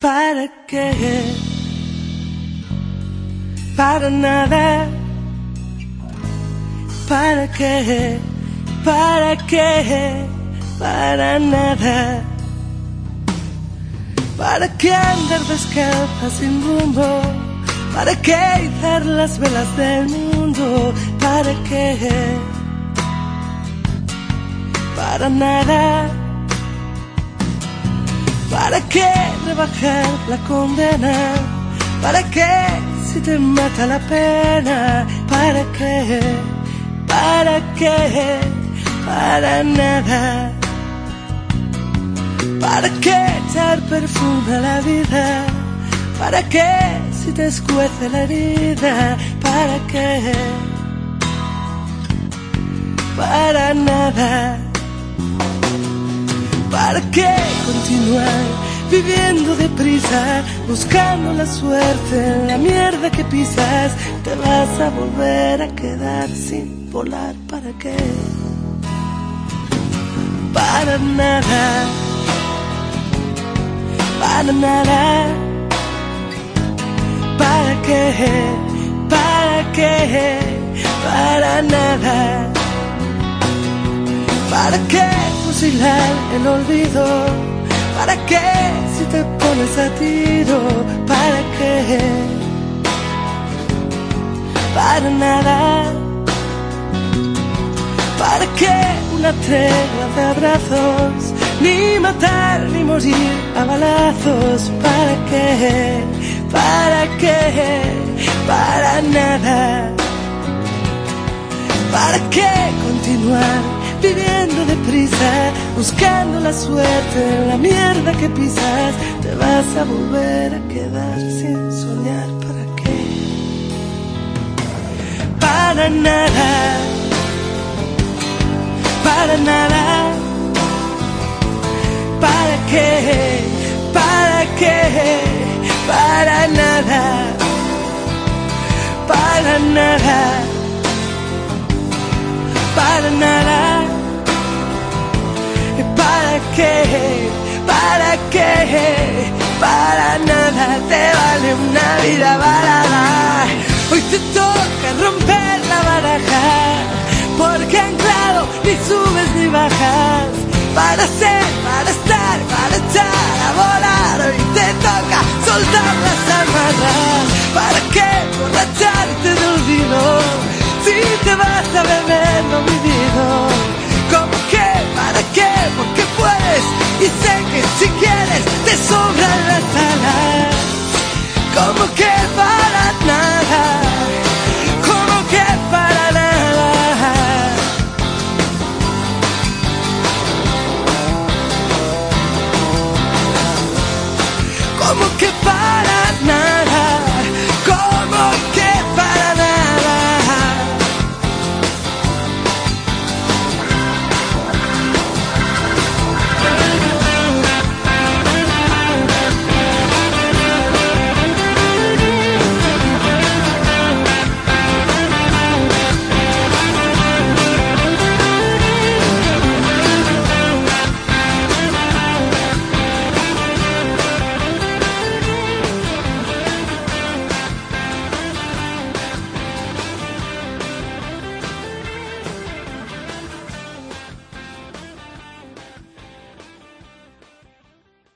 ¿Para qué? Para nada. ¿Para qué? ¿Para qué? Para nada. ¿Para qué andar descalza sin rumbo? ¿Para qué izar las velas del mundo? ¿Para qué? Para nada. ¿Para qué rebajar la condena? ¿Para qué si te mata la pena? ¿Para qué? ¿Para qué? Para nada. ¿Para qué echar perfume la vida? ¿Para qué si te escuece la herida? ¿Para qué? Para nada. ¿Para qué continuar viviendo deprisa, buscando la suerte en la mierda que pisas? Te vas a volver a quedar sin volar. ¿Para qué? Para nada. Para nada. ¿Para qué? ¿Para qué? Para nada. ¿Para qué fusilar el olvido? ¿Para qué si te pones a tiro? ¿Para qué? Para nada. ¿Para qué una tregua de abrazos? Ni matar ni morir a balazos. ¿Para qué? ¿Para qué? Para nada. ¿Para qué continuar viviendo deprisa, buscando la suerte la mierda que pisas? Te vas a volver a quedar sin soñar. ¿Para qué? Para nada. Para nada. ¿Para qué? ¿Para qué? Para nada. Para nada. Para nada. Qué? ¿Para qué? Para nada te vale una vida varada. Hoy te toca romper la baraja. Porque anclado ni subes ni bajas. Para ser, para estar, para echar a volar. Hoy te toca soltar las amarras. ¿Para qué borracharte de olvido? Si te vas a beber lo vivido. ¿Cómo Y sé que si quieres te sobran las alas. ¿Cómo que para nada? ¿Cómo que para nada? ¿Cómo que para